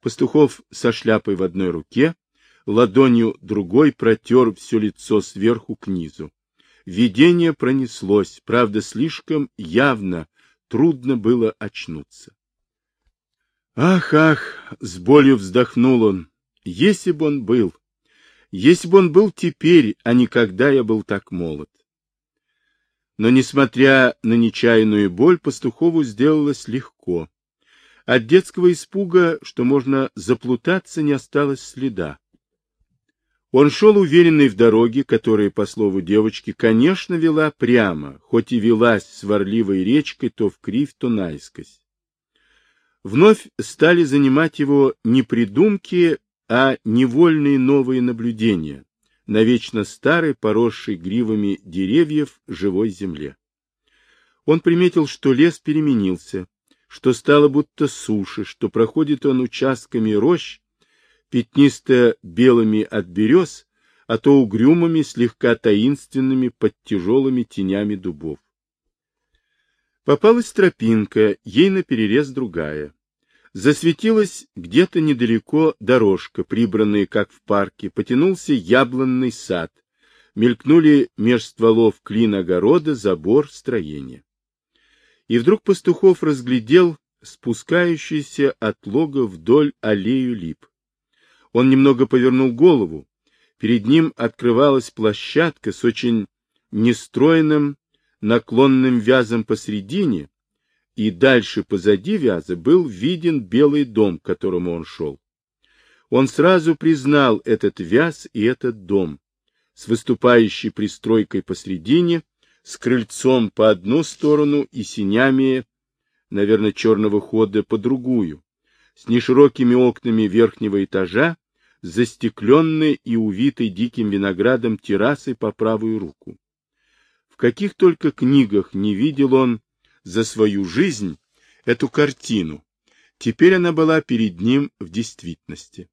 Пастухов со шляпой в одной руке, ладонью другой протер все лицо сверху к низу. Видение пронеслось, правда, слишком явно, трудно было очнуться. Ах, ах, с болью вздохнул он, если бы он был, если бы он был теперь, а не когда я был так молод. Но, несмотря на нечаянную боль, пастухову сделалось легко. От детского испуга, что можно заплутаться, не осталось следа. Он шел уверенный в дороге, которая, по слову девочки, конечно, вела прямо, хоть и велась сварливой речкой то в кривь, то наискось. Вновь стали занимать его не придумки, а невольные новые наблюдения на вечно старой, поросшей гривами деревьев живой земле. Он приметил, что лес переменился, что стало будто суше, что проходит он участками рощ, пятнисто-белыми от берез, а то угрюмыми, слегка таинственными под тяжелыми тенями дубов. Попалась тропинка, ей наперерез другая. Засветилась где-то недалеко дорожка, прибранная, как в парке, потянулся яблонный сад, мелькнули меж стволов клин огорода, забор, строения. И вдруг Пастухов разглядел спускающийся от лога вдоль аллею лип. Он немного повернул голову. Перед ним открывалась площадка с очень нестроенным наклонным вязом посредине, и дальше позади вяза был виден белый дом, к которому он шел. Он сразу признал этот вяз и этот дом, с выступающей пристройкой посредине, с крыльцом по одну сторону и синями, наверное, черного хода по другую, с неширокими окнами верхнего этажа, застекленной и увитой диким виноградом террасой по правую руку. В каких только книгах не видел он за свою жизнь эту картину. Теперь она была перед ним в действительности.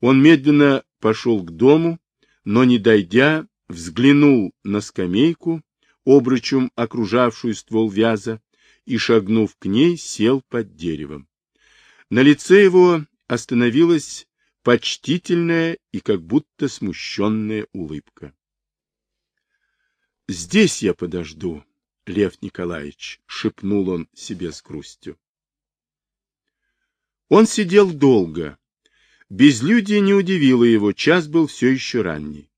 Он медленно пошел к дому, но, не дойдя, взглянул на скамейку, обручем окружавшую ствол вяза, и, шагнув к ней, сел под деревом. На лице его остановилась почтительная и как будто смущенная улыбка. — Здесь я подожду, Лев Николаевич, — шепнул он себе с грустью. Он сидел долго. Безлюдие не удивило его, час был все еще ранний.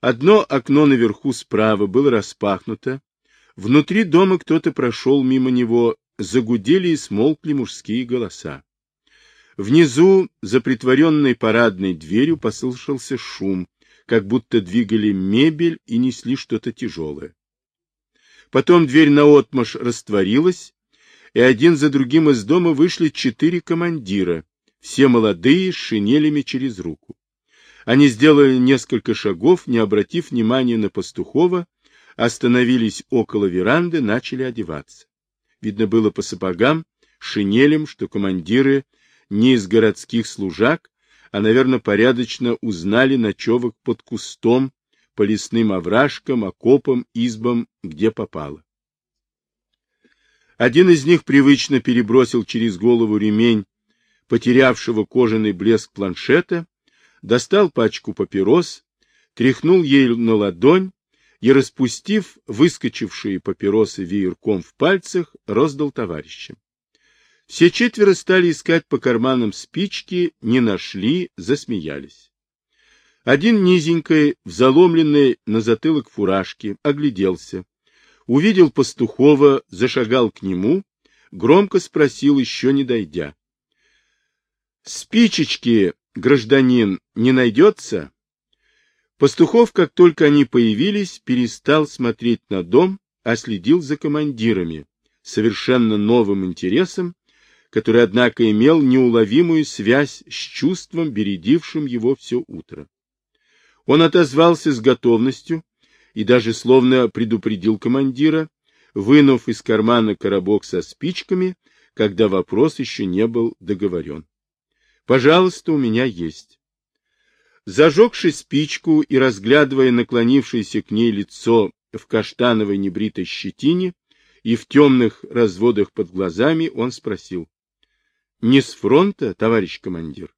Одно окно наверху справа было распахнуто. Внутри дома кто-то прошел мимо него, загудели и смолкли мужские голоса. Внизу, за притворенной парадной дверью, послышался шум, как будто двигали мебель и несли что-то тяжелое. Потом дверь наотмашь растворилась, и один за другим из дома вышли четыре командира, все молодые, с шинелями через руку. Они сделали несколько шагов, не обратив внимания на пастухова, остановились около веранды, начали одеваться. Видно было по сапогам, шинелям, что командиры не из городских служак, а, наверное, порядочно узнали ночевок под кустом по лесным овражкам, окопам, избам, где попало. Один из них привычно перебросил через голову ремень, потерявшего кожаный блеск планшета, достал пачку папирос, тряхнул ею на ладонь и, распустив выскочившие папиросы веерком в пальцах, роздал товарищам. Все четверо стали искать по карманам спички, не нашли, засмеялись. Один низенькой, в заломленной на затылок фуражке, огляделся. Увидел пастухова, зашагал к нему, громко спросил, еще не дойдя. — Спичечки, гражданин, не найдется? Пастухов, как только они появились, перестал смотреть на дом, а следил за командирами, совершенно новым интересом, который, однако, имел неуловимую связь с чувством, бередившим его все утро. Он отозвался с готовностью и даже словно предупредил командира, вынув из кармана коробок со спичками, когда вопрос еще не был договорен. «Пожалуйста, у меня есть». Зажегши спичку и разглядывая наклонившееся к ней лицо в каштановой небритой щетине и в темных разводах под глазами, он спросил. не с фронта, товарищ командир.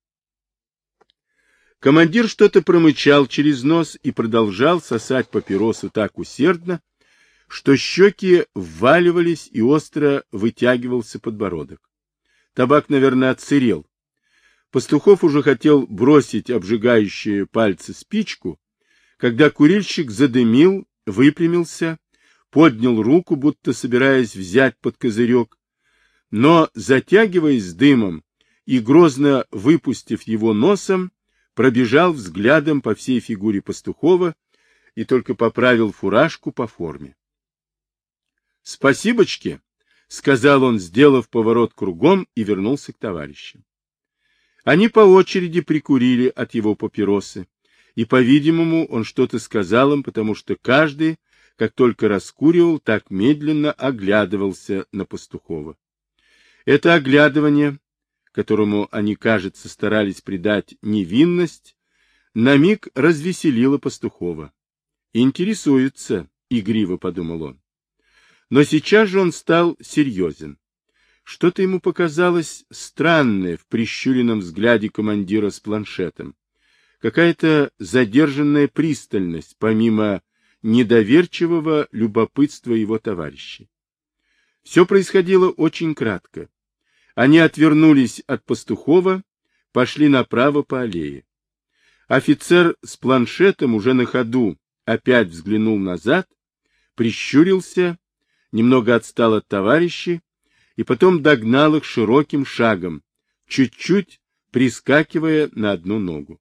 Командир что-то промычал через нос и продолжал сосать папиросу так усердно, что щеки вваливались и остро вытягивался подбородок. Табак, наверное, отсырел. Пастухов уже хотел бросить обжигающие пальцы спичку, когда курильщик задымил, выпрямился, поднял руку, будто собираясь взять под козырек, но, затягиваясь дымом и грозно выпустив его носом, пробежал взглядом по всей фигуре Пастухова и только поправил фуражку по форме. — Спасибочки, — сказал он, сделав поворот кругом, и вернулся к товарищам. Они по очереди прикурили от его папиросы, и, по-видимому, он что-то сказал им, потому что каждый, как только раскуривал, так медленно оглядывался на Пастухова. Это оглядывание, которому они, кажется, старались придать невинность, на миг развеселило Пастухова. «Интересуется», — игриво подумал он. Но сейчас же он стал серьезен. Что-то ему показалось странное в прищуренном взгляде командира с планшетом. Какая-то задержанная пристальность, помимо недоверчивого любопытства его товарищей. Все происходило очень кратко. Они отвернулись от Пастухова, пошли направо по аллее. Офицер с планшетом уже на ходу опять взглянул назад, прищурился, немного отстал от товарищей и потом догнал их широким шагом, чуть-чуть прискакивая на одну ногу.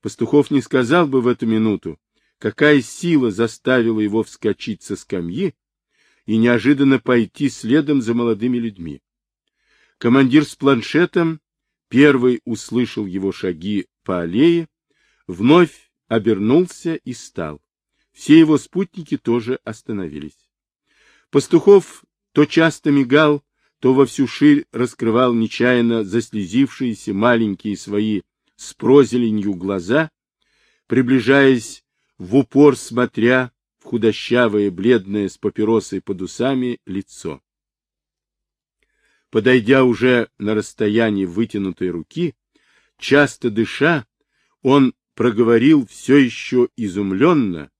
Пастухов не сказал бы в эту минуту, какая сила заставила его вскочить со скамьи и неожиданно пойти следом за молодыми людьми. Командир с планшетом первый услышал его шаги по аллее, вновь обернулся и стал. Все его спутники тоже остановились. Пастухов то часто мигал, то во всю ширь раскрывал нечаянно заслезившиеся маленькие свои с прозеленью глаза, приближаясь в упор, смотря в худощавое, бледное, с папиросой под усами лицо. Подойдя уже на расстоянии вытянутой руки, часто дыша, он проговорил все еще изумленно,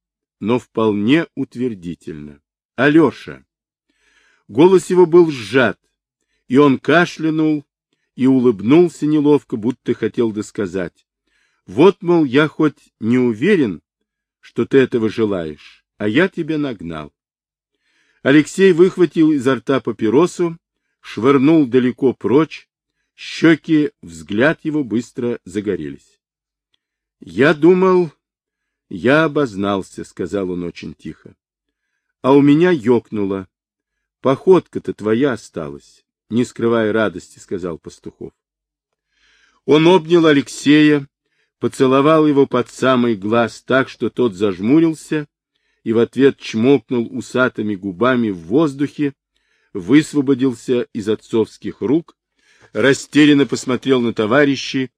но вполне утвердительно. — Алеша! Голос его был сжат, и он кашлянул и улыбнулся неловко, будто хотел досказать. Вот, мол, я хоть не уверен, что ты этого желаешь, а я тебя нагнал. Алексей выхватил изо рта папиросу швырнул далеко прочь, щеки, взгляд его быстро загорелись. — Я думал, я обознался, — сказал он очень тихо. — А у меня ёкнуло. Походка-то твоя осталась, — не скрывая радости, — сказал Пастухов. Он обнял Алексея, поцеловал его под самый глаз так, что тот зажмурился, и в ответ чмокнул усатыми губами в воздухе, высвободился из отцовских рук, растерянно посмотрел на товарищей,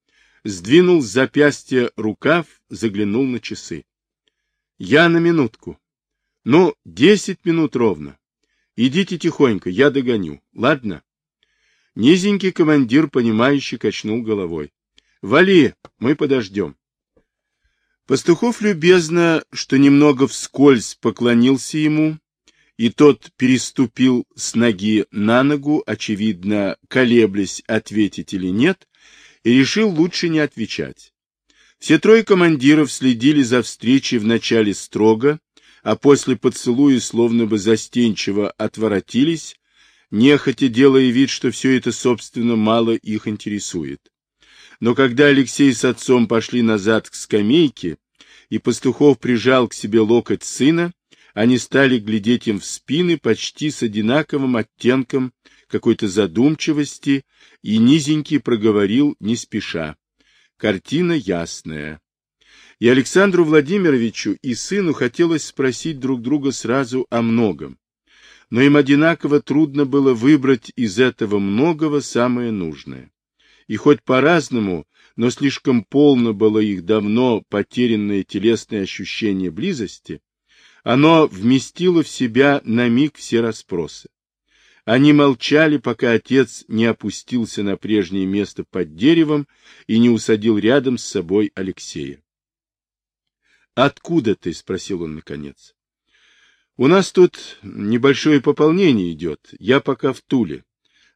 сдвинул с запястья рукав, заглянул на часы. — Я на минутку. — Ну, десять минут ровно. Идите тихонько, я догоню. Ладно? Низенький командир, понимающий, качнул головой. — Вали, мы подождем. Пастухов любезно, что немного вскользь поклонился ему, и тот переступил с ноги на ногу, очевидно, колеблясь, ответить или нет, и решил лучше не отвечать. Все трое командиров следили за встречей вначале строго, а после поцелуя словно бы застенчиво отворотились, нехотя делая вид, что все это, собственно, мало их интересует. Но когда Алексей с отцом пошли назад к скамейке, и Пастухов прижал к себе локоть сына, они стали глядеть им в спины почти с одинаковым оттенком какой-то задумчивости, и низенький проговорил не спеша. Картина ясная. И Александру Владимировичу и сыну хотелось спросить друг друга сразу о многом. Но им одинаково трудно было выбрать из этого многого самое нужное. И хоть по-разному, но слишком полно было их давно потерянное телесное ощущение близости, оно вместило в себя на миг все расспросы. Они молчали, пока отец не опустился на прежнее место под деревом и не усадил рядом с собой Алексея. «Откуда ты?» — спросил он наконец. «У нас тут небольшое пополнение идет. Я пока в Туле.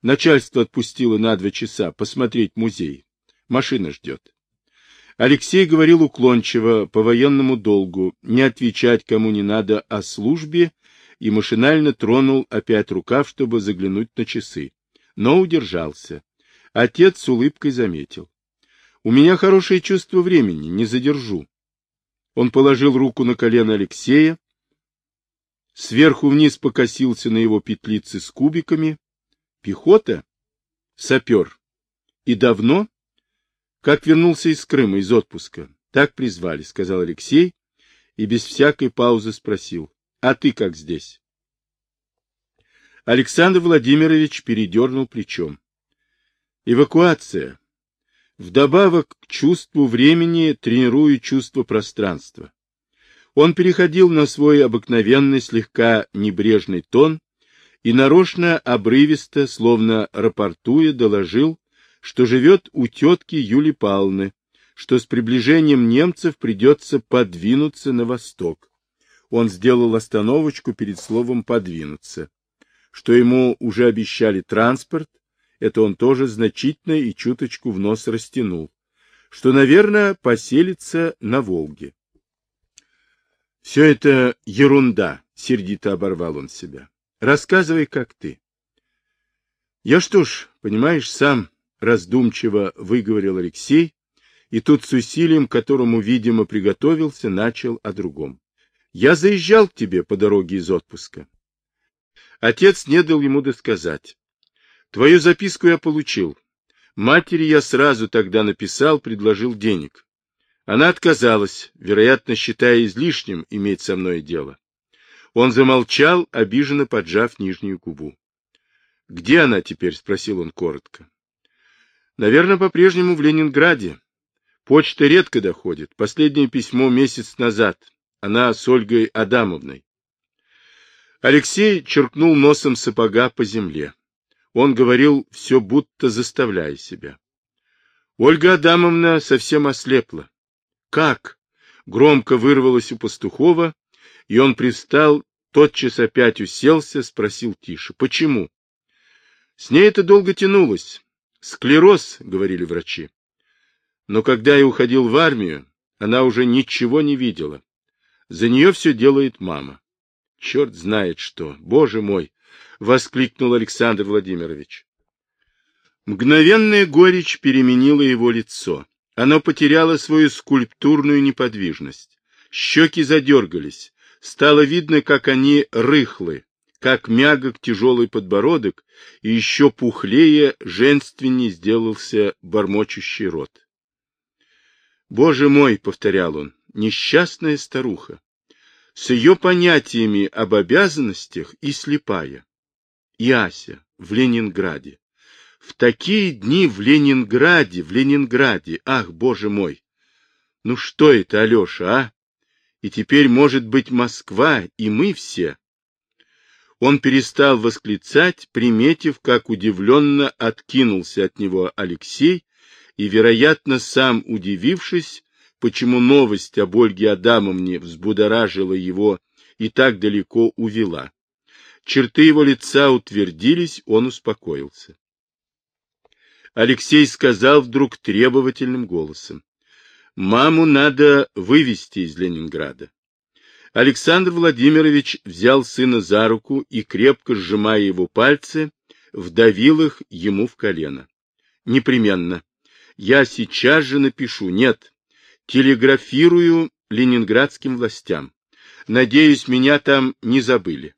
Начальство отпустило на два часа посмотреть музей. Машина ждет». Алексей говорил уклончиво, по военному долгу, не отвечать кому не надо о службе, и машинально тронул опять рукав, чтобы заглянуть на часы. Но удержался. Отец с улыбкой заметил. — У меня хорошее чувство времени, не задержу. Он положил руку на колено Алексея, сверху вниз покосился на его петлицы с кубиками. Пехота? Сапер. И давно? Как вернулся из Крыма, из отпуска. Так призвали, сказал Алексей и без всякой паузы спросил. А ты как здесь? Александр Владимирович передернул плечом. Эвакуация. Вдобавок к чувству времени тренирую чувство пространства. Он переходил на свой обыкновенный, слегка небрежный тон и нарочно обрывисто, словно рапортуя, доложил, что живет у тетки Юли Павловны, что с приближением немцев придется подвинуться на восток. Он сделал остановочку перед словом «подвинуться». Что ему уже обещали транспорт, это он тоже значительно и чуточку в нос растянул. Что, наверное, поселится на Волге. Все это ерунда, сердито оборвал он себя. Рассказывай, как ты. Я что ж, понимаешь, сам раздумчиво выговорил Алексей, и тут с усилием, которому, видимо, приготовился, начал о другом. Я заезжал к тебе по дороге из отпуска. Отец не дал ему досказать. Твою записку я получил. Матери я сразу тогда написал, предложил денег. Она отказалась, вероятно, считая излишним иметь со мной дело. Он замолчал, обиженно поджав нижнюю губу. — Где она теперь? — спросил он коротко. — Наверное, по-прежнему в Ленинграде. Почта редко доходит. Последнее письмо месяц назад. Она с Ольгой Адамовной. Алексей черкнул носом сапога по земле. Он говорил, все будто заставляя себя. Ольга Адамовна совсем ослепла. «Как?» — громко вырвалось у пастухова, и он пристал, тотчас опять уселся, спросил тише. «Почему?» «С ней это долго тянулось. Склероз», — говорили врачи. Но когда я уходил в армию, она уже ничего не видела. За нее все делает мама. Черт знает что. Боже мой! — воскликнул Александр Владимирович. Мгновенная горечь переменила его лицо. Оно потеряло свою скульптурную неподвижность. Щеки задергались. Стало видно, как они рыхлы, как мягок тяжелый подбородок, и еще пухлее, женственней сделался бормочущий рот. «Боже мой!» — повторял он, — «несчастная старуха, с ее понятиями об обязанностях и слепая. И Ася в Ленинграде. В такие дни в Ленинграде, в Ленинграде, ах, боже мой! Ну что это, Алеша, а? И теперь, может быть, Москва, и мы все. Он перестал восклицать, приметив, как удивленно откинулся от него Алексей, и, вероятно, сам удивившись, почему новость об Ольге Адамовне взбудоражила его и так далеко увела. Черты его лица утвердились, он успокоился. Алексей сказал вдруг требовательным голосом. «Маму надо вывести из Ленинграда». Александр Владимирович взял сына за руку и, крепко сжимая его пальцы, вдавил их ему в колено. «Непременно. Я сейчас же напишу. Нет. Телеграфирую ленинградским властям. Надеюсь, меня там не забыли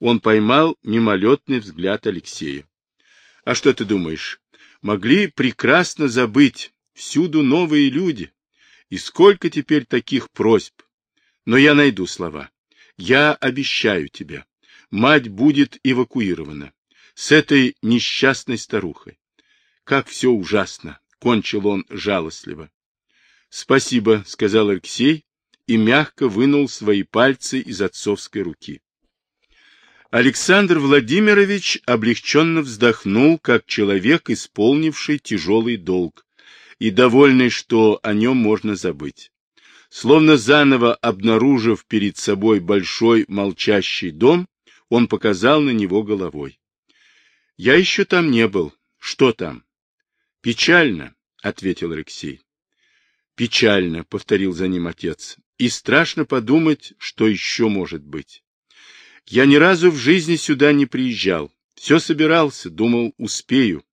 он поймал мимолетный взгляд Алексея. — А что ты думаешь? Могли прекрасно забыть. Всюду новые люди. И сколько теперь таких просьб? Но я найду слова. Я обещаю тебе. Мать будет эвакуирована. С этой несчастной старухой. Как все ужасно! — кончил он жалостливо. — Спасибо, — сказал Алексей и мягко вынул свои пальцы из отцовской руки. Александр Владимирович облегченно вздохнул, как человек, исполнивший тяжелый долг, и довольный, что о нем можно забыть. Словно заново обнаружив перед собой большой молчащий дом, он показал на него головой. — Я еще там не был. Что там? — Печально, — ответил Алексей. — Печально, — повторил за ним отец. — И страшно подумать, что еще может быть. Я ни разу в жизни сюда не приезжал. Все собирался, думал, успею.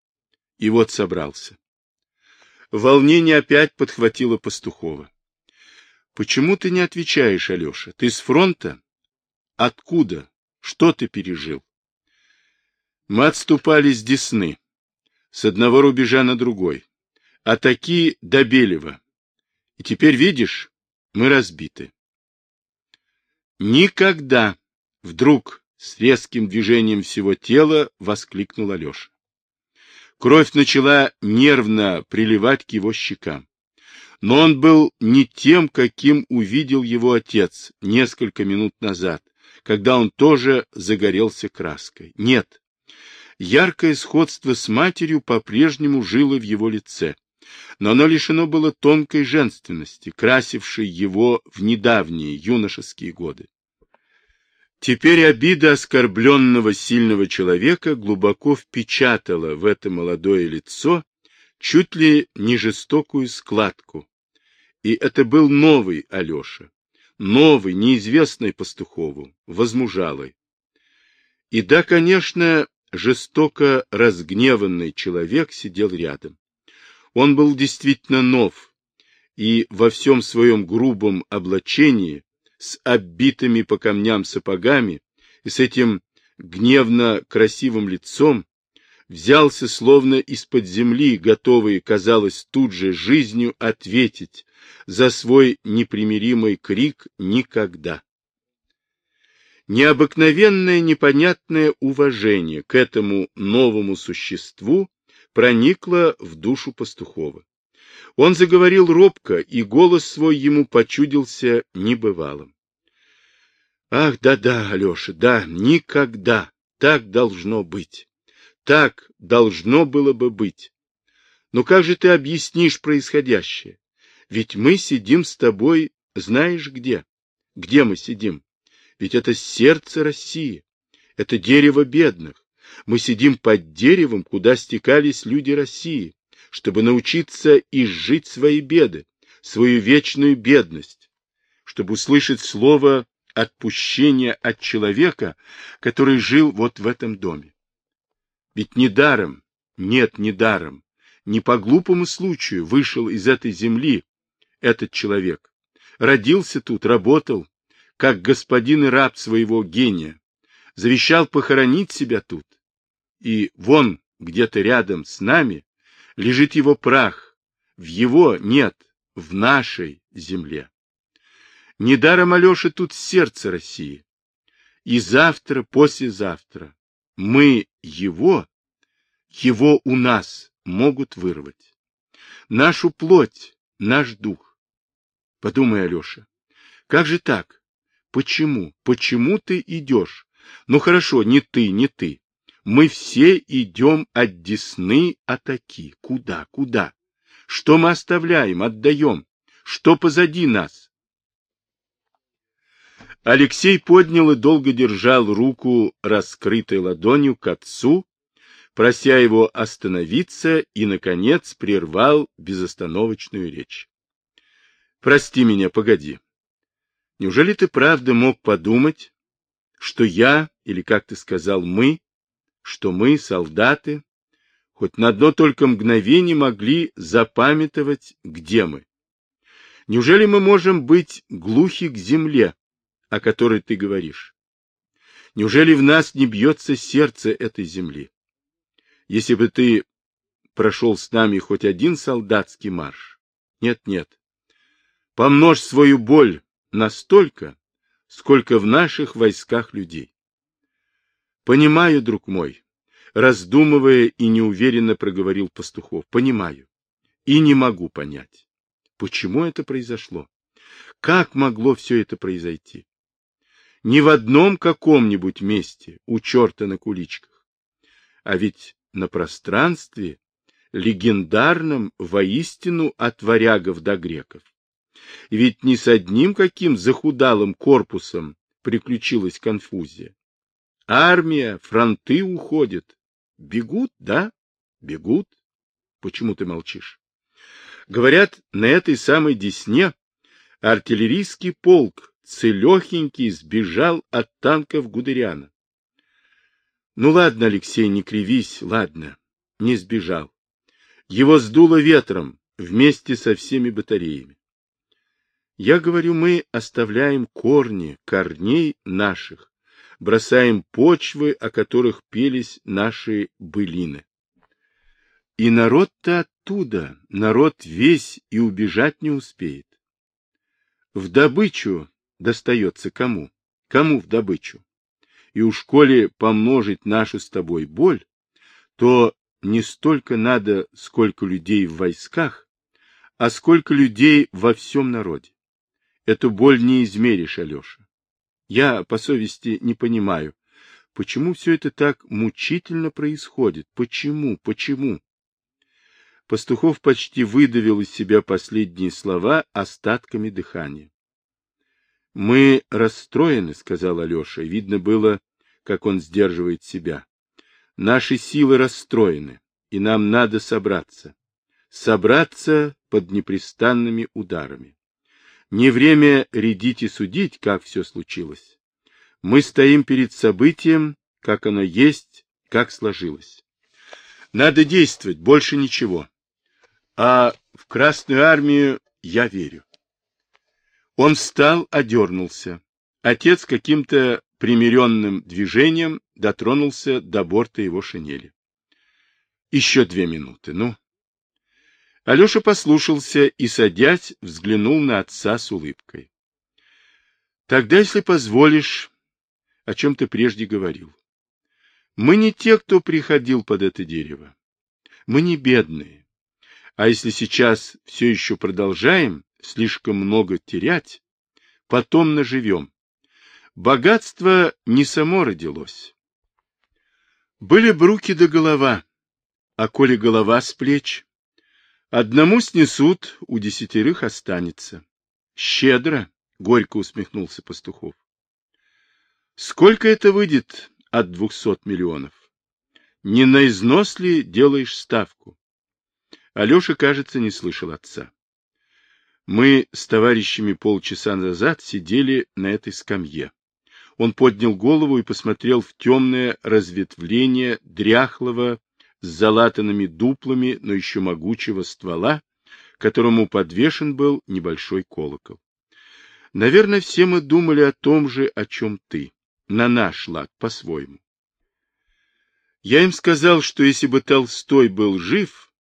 И вот собрался. Волнение опять подхватило Пастухова. — Почему ты не отвечаешь, Алеша? Ты с фронта? Откуда? Что ты пережил? Мы отступали с Десны, с одного рубежа на другой, а такие до Белева. И теперь, видишь, мы разбиты. Никогда, вдруг, с резким движением всего тела, воскликнул Алеша. Кровь начала нервно приливать к его щекам. Но он был не тем, каким увидел его отец несколько минут назад, когда он тоже загорелся краской. Нет. Яркое сходство с матерью по-прежнему жило в его лице, но оно лишено было тонкой женственности, красившей его в недавние юношеские годы. Теперь обида оскорбленного сильного человека глубоко впечатала в это молодое лицо чуть ли не жестокую складку. И это был новый Алеша, новый, неизвестный Пастухову, возмужалый. И да, конечно, жестоко разгневанный человек сидел рядом. Он был действительно нов, и во всем своем грубом облачении, с оббитыми по камням сапогами и с этим гневно красивым лицом, взялся словно из-под земли, готовый, казалось, тут же жизнью ответить за свой непримиримый крик «Никогда!». Необыкновенное непонятное уважение к этому новому существу проникло в душу Пастухова. Он заговорил робко, и голос свой ему почудился небывалым. Ах, да-да, Алеша, да, никогда так должно быть. Так должно было бы быть. Но как же ты объяснишь происходящее? Ведь мы сидим с тобой, знаешь где? Где мы сидим? Ведь это сердце России, это дерево бедных. Мы сидим под деревом, куда стекались люди России, чтобы научиться изжить свои беды, свою вечную бедность, чтобы услышать слово отпущения от человека, который жил вот в этом доме. Ведь недаром, нет, недаром, не по глупому случаю вышел из этой земли этот человек. Родился тут, работал, как господин и раб своего гения, завещал похоронить себя тут. И вон, где-то рядом с нами, лежит его прах, в его нет, в нашей земле. Недаром Алеша тут сердце России. И завтра, послезавтра мы его, его у нас могут вырвать. Нашу плоть, наш дух. Подумай, Алеша, как же так? Почему? Почему ты идешь? Ну хорошо, не ты, не ты. Мы все идем от Десны атаки. Куда, куда? Что мы оставляем, отдаем? Что позади нас? Алексей поднял и долго держал руку раскрытой ладонью к отцу, прося его остановиться, и, наконец, прервал безостановочную речь. «Прости меня, погоди. Неужели ты правда мог подумать, что я, или, как ты сказал, мы, что мы, солдаты, хоть на одно только мгновение могли запамятовать, где мы? Неужели мы можем быть глухи к земле, о которой ты говоришь? Неужели в нас не бьется сердце этой земли? Если бы ты прошел с нами хоть один солдатский марш. Нет, нет. Помножь свою боль настолько, сколько в наших войсках людей. Понимаю, друг мой, раздумывая и неуверенно проговорил Пастухов. Понимаю. И не могу понять, почему это произошло. Как могло все это произойти? ни в одном каком-нибудь месте у черта на куличках. А ведь на пространстве, легендарном воистину от варягов до греков. Ведь ни с одним каким захудалым корпусом приключилась конфузия. Армия, фронты уходят. Бегут, да? Бегут. Почему ты молчишь? Говорят, на этой самой Десне артиллерийский полк целехенький сбежал от танков Гудериана. Ну ладно, Алексей, не кривись, ладно, не сбежал. Его сдуло ветром вместе со всеми батареями. Я говорю, мы оставляем корни, корней наших, бросаем почвы, о которых пелись наши былины. И народ-то оттуда, народ весь и убежать не успеет. В добычу достается кому? Кому в добычу? И уж коли помножить нашу с тобой боль, то не столько надо, сколько людей в войсках, а сколько людей во всем народе. Эту боль не измеришь, Алеша. Я, по совести, не понимаю, почему все это так мучительно происходит? Почему? Почему? Пастухов почти выдавил из себя последние слова остатками дыхания. — Мы расстроены, — сказал Алеша. Видно было, как он сдерживает себя. — Наши силы расстроены, и нам надо собраться. Собраться под непрестанными ударами. Не время рядить и судить, как все случилось. Мы стоим перед событием, как оно есть, как сложилось. Надо действовать, больше ничего. А в Красную Армию я верю. Он встал, одернулся. Отец каким-то примиренным движением дотронулся до борта его шинели. Еще две минуты, ну. Алеша послушался и, садясь, взглянул на отца с улыбкой. — Тогда, если позволишь, о чем ты прежде говорил. Мы не те, кто приходил под это дерево. Мы не бедные. А если сейчас все еще продолжаем слишком много терять, потом наживем. Богатство не само родилось. Были бы руки до голова, а коли голова с плеч, одному снесут, у десятерых останется. Щедро, — горько усмехнулся Пастухов. Сколько это выйдет от двухсот миллионов? Не на износ ли делаешь ставку? Алеша, кажется, не слышал отца. Мы с товарищами полчаса назад сидели на этой скамье. Он поднял голову и посмотрел в темное разветвление дряхлого с залатанными дуплами, но еще могучего ствола, которому подвешен был небольшой колокол. Наверное, все мы думали о том же, о чем ты, на наш лад, по-своему. Я им сказал, что если бы Толстой был жив,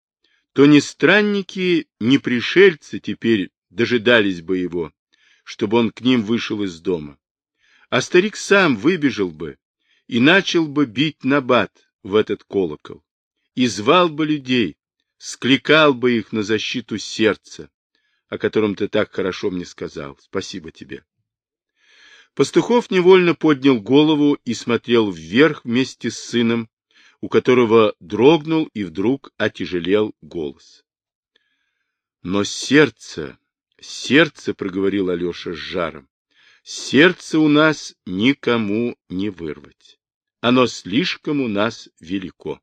то ни странники, ни пришельцы теперь дожидались бы его, чтобы он к ним вышел из дома. А старик сам выбежал бы и начал бы бить набат в этот колокол, и звал бы людей, скликал бы их на защиту сердца, о котором ты так хорошо мне сказал. Спасибо тебе. Пастухов невольно поднял голову и смотрел вверх вместе с сыном, у которого дрогнул и вдруг отяжелел голос. Но сердце, сердце, — проговорил Алеша с жаром, — сердце у нас никому не вырвать. Оно слишком у нас велико.